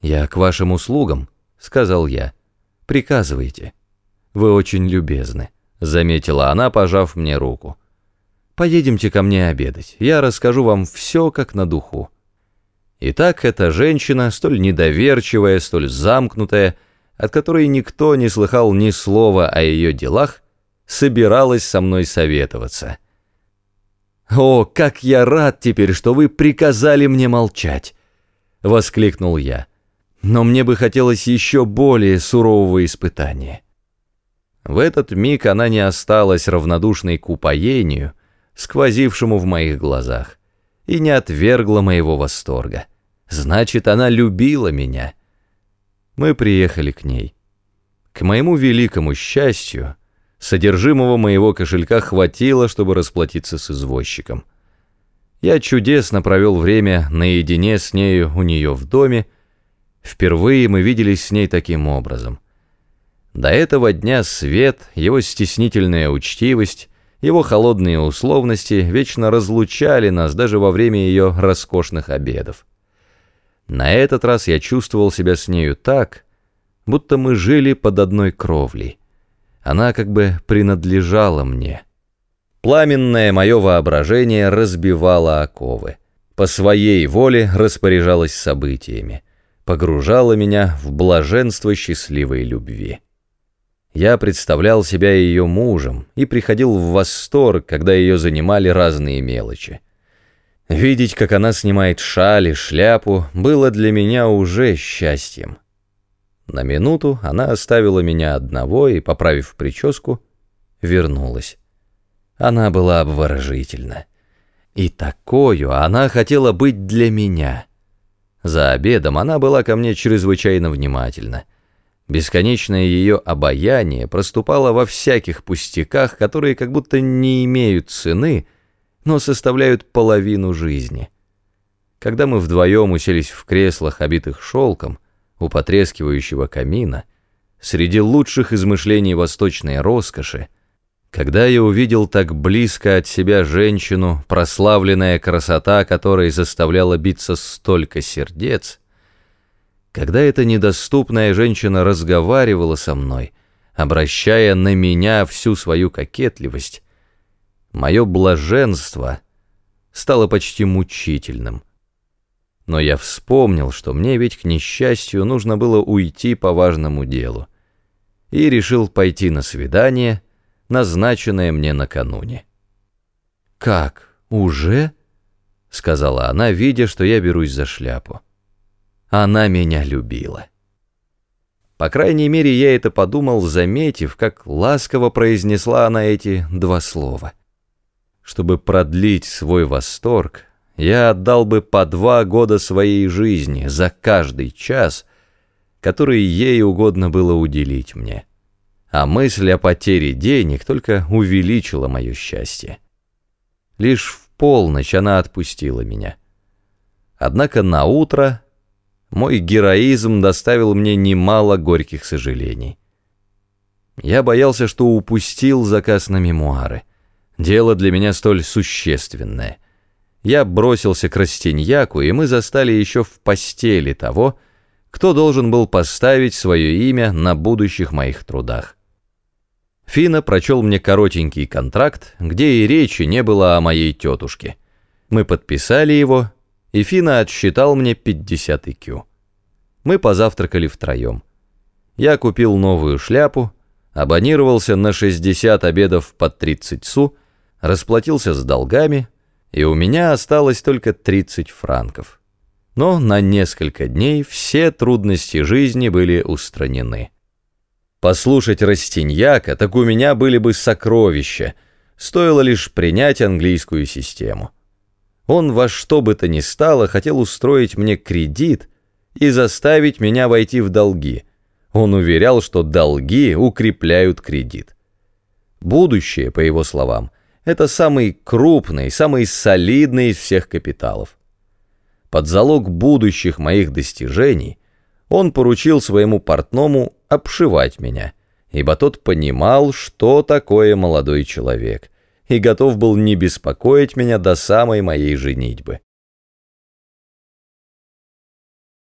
«Я к вашим услугам», — сказал я. «Приказывайте». «Вы очень любезны», — заметила она, пожав мне руку. «Поедемте ко мне обедать, я расскажу вам все как на духу». Итак, эта женщина, столь недоверчивая, столь замкнутая, от которой никто не слыхал ни слова о ее делах, собиралась со мной советоваться. «О, как я рад теперь, что вы приказали мне молчать!» — воскликнул я. «Но мне бы хотелось еще более сурового испытания». В этот миг она не осталась равнодушной к упоению, сквозившему в моих глазах, и не отвергла моего восторга. Значит, она любила меня. Мы приехали к ней. К моему великому счастью, Содержимого моего кошелька хватило, чтобы расплатиться с извозчиком. Я чудесно провел время наедине с нею у нее в доме. Впервые мы виделись с ней таким образом. До этого дня свет, его стеснительная учтивость, его холодные условности вечно разлучали нас даже во время ее роскошных обедов. На этот раз я чувствовал себя с нею так, будто мы жили под одной кровлей. Она как бы принадлежала мне. Пламенное мое воображение разбивало оковы. По своей воле распоряжалось событиями. Погружала меня в блаженство счастливой любви. Я представлял себя ее мужем и приходил в восторг, когда ее занимали разные мелочи. Видеть, как она снимает шаль и шляпу, было для меня уже счастьем. На минуту она оставила меня одного и, поправив прическу, вернулась. Она была обворожительна. И такою она хотела быть для меня. За обедом она была ко мне чрезвычайно внимательна. Бесконечное ее обаяние проступало во всяких пустяках, которые как будто не имеют цены, но составляют половину жизни. Когда мы вдвоем уселись в креслах, обитых шелком, у потрескивающего камина, среди лучших измышлений восточной роскоши, когда я увидел так близко от себя женщину, прославленная красота которой заставляла биться столько сердец, когда эта недоступная женщина разговаривала со мной, обращая на меня всю свою кокетливость, мое блаженство стало почти мучительным. Но я вспомнил, что мне ведь, к несчастью, нужно было уйти по важному делу, и решил пойти на свидание, назначенное мне накануне. «Как, уже?» — сказала она, видя, что я берусь за шляпу. Она меня любила. По крайней мере, я это подумал, заметив, как ласково произнесла она эти два слова. Чтобы продлить свой восторг, я отдал бы по два года своей жизни за каждый час, который ей угодно было уделить мне. А мысль о потере денег только увеличила мое счастье. Лишь в полночь она отпустила меня. Однако на утро мой героизм доставил мне немало горьких сожалений. Я боялся, что упустил заказ на мемуары. Дело для меня столь существенное — я бросился к Растиньяку, и мы застали еще в постели того, кто должен был поставить свое имя на будущих моих трудах. Фина прочел мне коротенький контракт, где и речи не было о моей тетушке. Мы подписали его, и Фина отсчитал мне 50 икю. Мы позавтракали втроем. Я купил новую шляпу, абонировался на 60 обедов по 30 су, расплатился с долгами — и у меня осталось только 30 франков. Но на несколько дней все трудности жизни были устранены. Послушать Растиньяка, так у меня были бы сокровища, стоило лишь принять английскую систему. Он во что бы то ни стало хотел устроить мне кредит и заставить меня войти в долги. Он уверял, что долги укрепляют кредит. Будущее, по его словам, это самый крупный, самый солидный из всех капиталов. Под залог будущих моих достижений он поручил своему портному обшивать меня, ибо тот понимал, что такое молодой человек, и готов был не беспокоить меня до самой моей женитьбы.